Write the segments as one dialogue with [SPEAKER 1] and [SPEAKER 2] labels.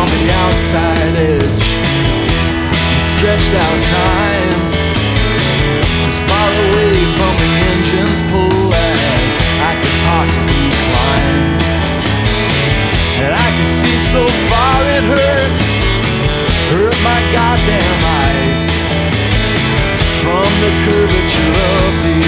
[SPEAKER 1] on the outside edge. He stretched out time as far away from the engine's pull as I could possibly climb. And I could see so far it hurt, hurt my goddamn eyes from the curvature of the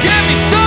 [SPEAKER 1] give me some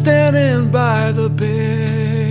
[SPEAKER 1] standing by the bed.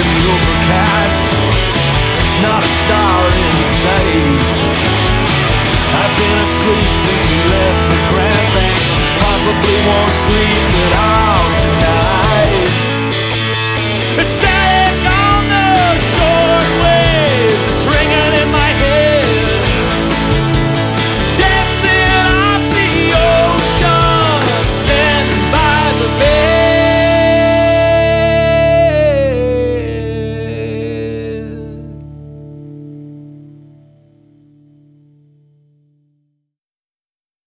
[SPEAKER 1] in the overcast, not a star in sight. I've been asleep.